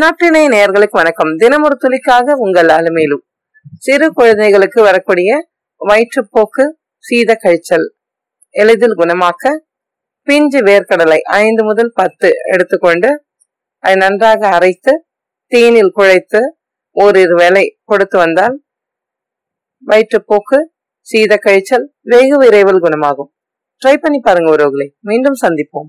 நாட்டினை நேர்களுக்கு வணக்கம். தினமொரு துளிக்காக உங்கள் அலுமையிலு சிறு குழந்தைகளுக்கு வரக்கூடிய வயிற்றுப்போக்கு சீத கழிச்சல் எளிதில் குணமாக்க பிஞ்சு வேர்க்கடலை ஐந்து முதல் பத்து எடுத்துக்கொண்டு அதை நன்றாக அரைத்து தேனில் குழைத்து ஓரிரு வேலை கொடுத்து வந்தால் வயிற்றுப்போக்கு சீத கழிச்சல் வெகு விரைவில் குணமாகும். ட்ரை பண்ணி பாருங்க உறவுகளை. மீண்டும் சந்திப்போம்.